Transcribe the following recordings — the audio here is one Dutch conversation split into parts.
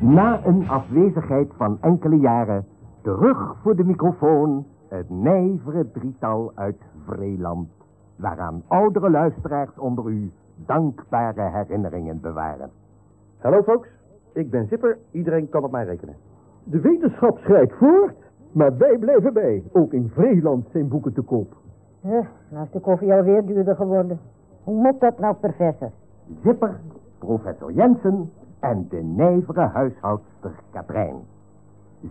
Na een afwezigheid van enkele jaren, terug voor de microfoon, het nijvere drietal uit Vreeland, waaraan oudere luisteraars onder u dankbare herinneringen bewaren. Hallo folks, ik ben Zipper, iedereen kan op mij rekenen. De wetenschap schrijdt voort, maar wij blijven bij. Ook in Vreeland zijn boeken te koop. Eh, nou is de koffie alweer duurder geworden. Hoe moet dat nou, professor? Zipper, professor Jensen en de nijvere huishoudster Katrijn.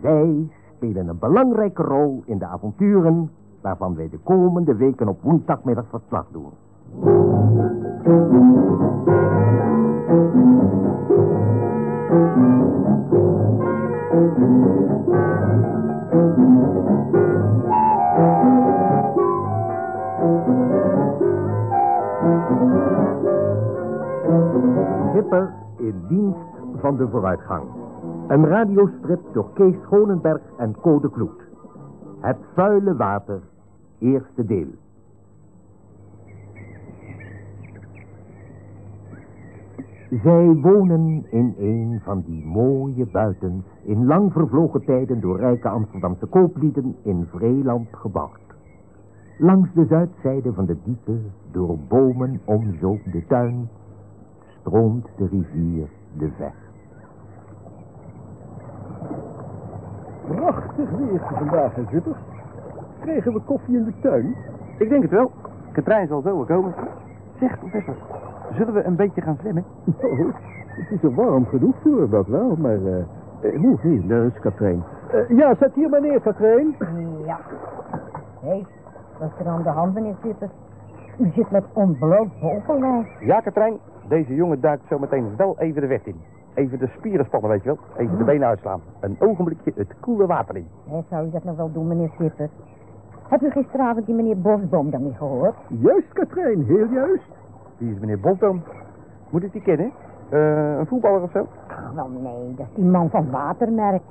Zij spelen een belangrijke rol in de avonturen waarvan wij de komende weken op woensdagmiddag verslag doen. In dienst van de vooruitgang. Een radiostrip door Kees Schonenberg en Code Kloet. Het vuile water, eerste deel. Zij wonen in een van die mooie buitens, in lang vervlogen tijden door rijke Amsterdamse kooplieden in Vreeland gebouwd. Langs de zuidzijde van de diepe, door bomen omzoomde tuin, stroomt de rivier de Vecht. Prachtig weer vandaag, hè, Zipper. Krijgen we koffie in de tuin? Ik denk het wel. Katrijn zal zo wel komen. Zeg, professor, zullen we een beetje gaan zwemmen? Oh, het is er warm genoeg voor, dat wel, maar... hoe, hier, daar is Katrijn. Eh, ja, zet hier maar neer, Katrijn. Ja. Hé, hey, wat is er aan de hand, meneer Zipper? U zit met ontbloot bovenlijf. Ja, Katrijn, deze jongen duikt zo meteen wel even de weg in. Even de spieren spannen, weet je wel. Even de benen uitslaan. Een ogenblikje het koele water in. Hé, zou u dat nog wel doen, meneer Zipper? Hebt u gisteravond die meneer Bosboom dan niet gehoord? Juist, Katrijn, heel juist. Wie is meneer Boltoom? Moet ik die kennen? Eh, een voetballer of zo? Ah, wel nee, dat is die man van Watermerk.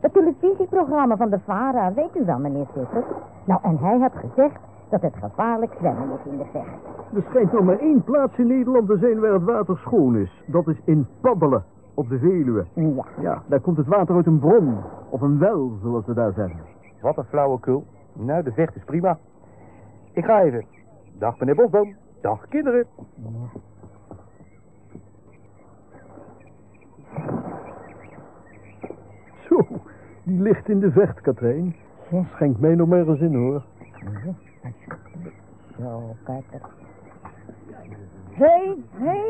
Het televisieprogramma van de VARA, weet u wel, meneer Zipper? Nou, en hij had gezegd dat het gevaarlijk zwemmen is in de vecht. Er schijnt nog maar één plaats in Nederland te zijn waar het water schoon is. Dat is in Paddelen, op de Veluwe. Ja. Ja, daar komt het water uit een bron. Of een wel, zoals ze daar zeggen. Wat een flauwekul. Nou, de vecht is prima. Ik ga even. Dag meneer Bosboom. Dag kinderen. Zo, die ligt in de vecht, Katrijn. Ja. Schenk mij nog maar eens in, hoor. Zo, kijk eens. Hé, hé.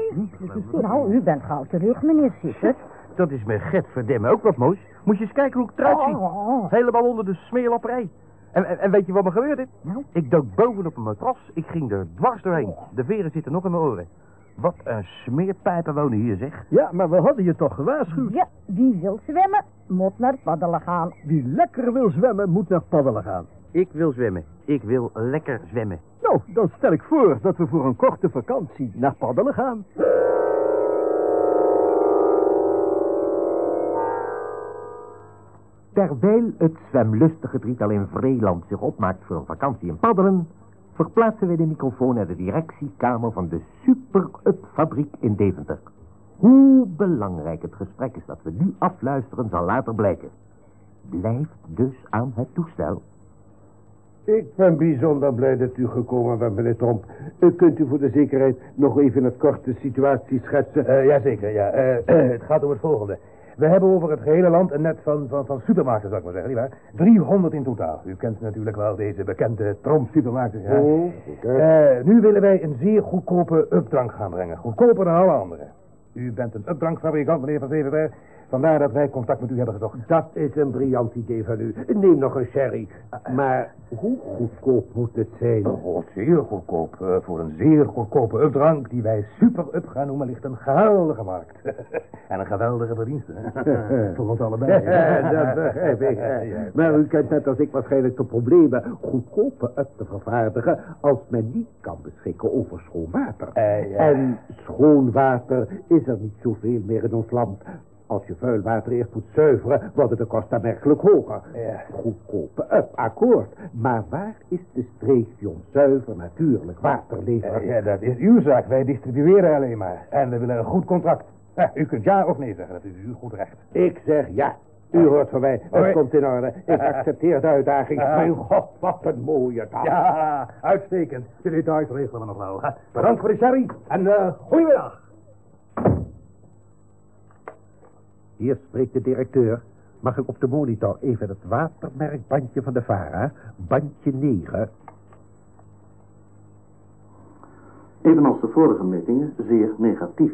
Nou, u bent gauw terug, meneer Zipper. Dat is mijn get verdemmen ook wat moois. Moet je eens kijken hoe ik eruit zie. Oh, oh. Helemaal onder de smeerlapperij. En, en, en weet je wat me gebeurde? Nou? Ik dook boven op een matras. Ik ging er dwars doorheen. De veren zitten nog in mijn oren. Wat een smeerpijpen wonen hier, zeg. Ja, maar we hadden je toch gewaarschuwd. Ja, wie wil zwemmen, moet naar paddelen gaan. Wie lekker wil zwemmen, moet naar Paddelen gaan. Ik wil zwemmen. Ik wil lekker zwemmen. Nou, dan stel ik voor dat we voor een korte vakantie naar Paddelen gaan. Terwijl het zwemlustige drietal in Vreeland zich opmaakt voor een vakantie in Paddelen, verplaatsen wij de microfoon naar de directiekamer van de Super-Up fabriek in Deventer. Hoe belangrijk het gesprek is dat we nu afluisteren zal later blijken. Blijft dus aan het toestel. Ik ben bijzonder blij dat u gekomen bent, meneer Tromp. Uh, kunt u voor de zekerheid nog even het korte situatie schetsen? Eh, jazeker, ja. Eh, het gaat om het volgende. We hebben over het gehele land een net van, van, van supermarkten, zou ik maar zeggen, nietwaar? 300 in totaal. U kent natuurlijk wel deze bekende Tromp supermarkten. Ja. Oh. Eh, nu willen wij een zeer goedkope updrank gaan brengen. Goedkoper dan alle anderen. U bent een updrankfabrikant, meneer Van Zevenberg. Vandaar dat wij contact met u hebben gezocht. Dat is een briljant idee van u. Neem nog een sherry. Maar hoe goedkoop moet het zijn? Oh, zeer goedkoop. Eh, voor een zeer goedkope updrank die wij super up gaan noemen, ligt een geweldige markt. en een geweldige verdienste. voor ons allebei. dat begrijp ik. Maar u kent net als ik waarschijnlijk de problemen goedkope up te vervaardigen als men niet kan beschikken over schoon water. Eh, ja. En schoon water is er niet zoveel meer in ons land. Als je vuil water eerst moet zuiveren, worden de kosten aanmerkelijk hoger. Ja. Goedkope up, akkoord. Maar waar is de streek die ons zuiver natuurlijk water levert? Eh, ja, dat is uw zaak. Wij distribueren alleen maar. En we willen een goed contract. Ja, u kunt ja of nee zeggen, dat is uw goed recht. Ik zeg ja. U hoort van mij. Het komt in orde. Ik accepteer de uitdaging. Mijn god, wat een mooie dag. Ja, uitstekend. De details regelen we nog wel. Bedankt voor de sherry en uh, goedemiddag. Hier spreekt de directeur. Mag ik op de monitor even het watermerkbandje van de VARA, bandje 9, Evenals de vorige metingen zeer negatief.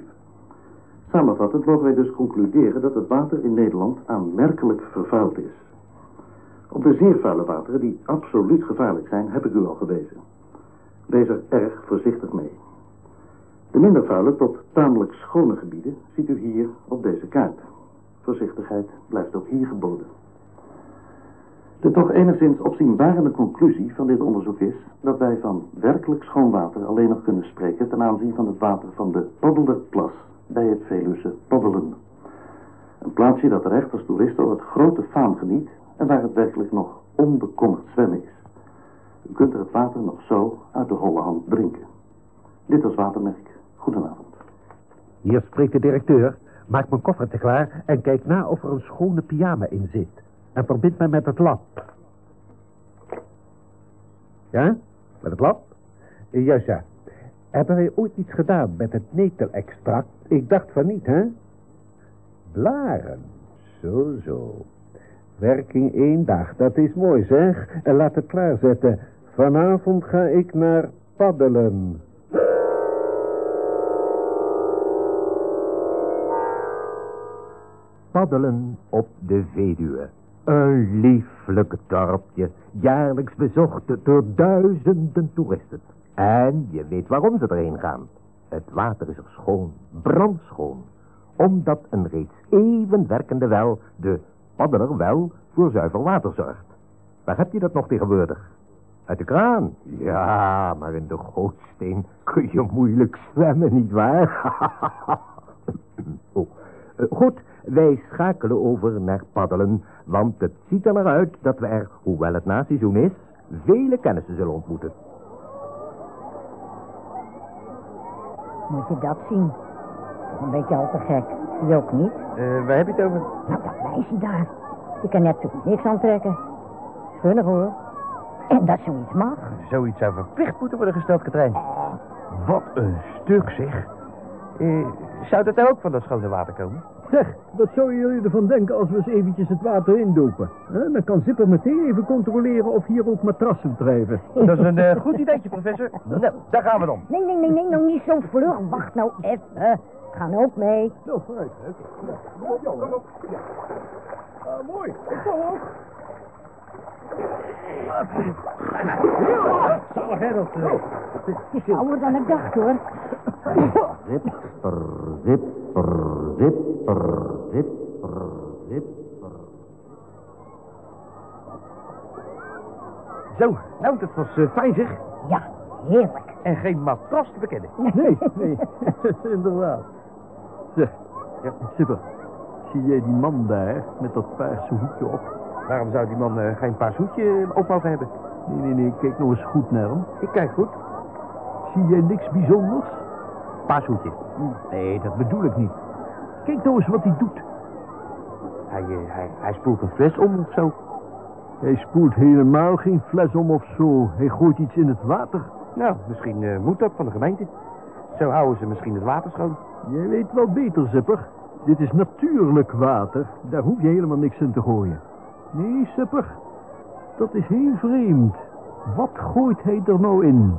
Samenvattend mogen wij dus concluderen dat het water in Nederland aanmerkelijk vervuild is. Op de zeer vuile wateren, die absoluut gevaarlijk zijn, heb ik u al gewezen. Wees er erg voorzichtig mee. De minder vuile tot tamelijk schone gebieden ziet u hier op deze kaart. Voorzichtigheid blijft ook hier geboden. De toch enigszins opzienbarende conclusie van dit onderzoek is dat wij van werkelijk schoon water alleen nog kunnen spreken ten aanzien van het water van de Poddelerplas bij het Veluwse Poddelen. Een plaatsje dat terecht als toerist al het grote faam geniet en waar het werkelijk nog onbekommerd zwemmen is. U kunt er het water nog zo uit de holle hand drinken. Dit was Watermerk. Goedenavond. Hier spreekt de directeur. Maak mijn koffertje klaar en kijk na of er een schone pyjama in zit. En verbind mij met het lab. Ja? Met het lab? Juist ja. Hebben wij ooit iets gedaan met het netelextract? Ik dacht van niet, hè? Blaren. Zo, zo. Werking één dag, dat is mooi zeg. En laat het klaarzetten. Vanavond ga ik naar paddelen. Paddelen op de Veluwe. Een lieflijk dorpje, jaarlijks bezocht door duizenden toeristen. En je weet waarom ze erheen gaan. Het water is er schoon, brandschoon. Omdat een reeds even werkende wel, de paddeler wel, voor zuiver water zorgt. Waar heb je dat nog tegenwoordig? Uit de kraan? Ja, maar in de gootsteen kun je moeilijk zwemmen, nietwaar? oh. eh, goed, wij schakelen over naar paddelen, want het ziet er naar uit dat we er, hoewel het na seizoen is, vele kennissen zullen ontmoeten. Moet je dat zien? Een beetje al te gek. Je ook niet? Eh, waar heb je het over? Nou, dat meisje daar. Die kan net zo goed niks aantrekken. Schunnig hoor. En dat zoiets mag. Zoiets zou verplicht moeten worden gesteld, Katrijn. Eh, Wat een stuk, zeg. Eh, zou dat nou ook van dat schone water komen? Zeg, wat zouden jullie ervan denken als we eens eventjes het water indopen? Hè, Dan kan Zipper meteen even controleren of hier ook matrassen drijven. Dat is een eh, goed ideetje, professor. Nou, daar gaan we dan. nee, nee, nee, nee, nou niet zo vlug. Wacht nou even. Gaan ook mee. Nou, vooruit. Ah, mooi, ik kom ook. Zal dat... eh, Het is ouder dan ik dacht hoor. Zipper, zipper, zipper, zipper, zipper. Zo, nou, dat was eh, fijn, zeg. Ja, heerlijk. En geen matras te bekennen. Nee, nee, inderdaad. Zeg, ja, Zipper, zie jij die man daar met dat paarse hoedje op? Waarom zou die man eh, geen paar zoetje op mogen hebben? Nee, nee, nee, kijk nou eens goed naar hem. Ik kijk goed. Zie jij niks bijzonders? Paashoedje. Nee, dat bedoel ik niet. Kijk nou eens wat hij doet. Hij, eh, hij, hij spoelt een fles om of zo. Hij spoelt helemaal geen fles om of zo. Hij gooit iets in het water. Nou, misschien eh, moet dat van de gemeente. Zo houden ze misschien het water schoon. Jij weet wel beter, Zipper. Dit is natuurlijk water. Daar hoef je helemaal niks in te gooien. Nee, Zipper. Dat is heel vreemd. Wat gooit hij er nou in?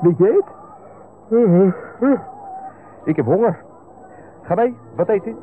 Weet jij het? Ik heb honger. Ga mee, wat eet u?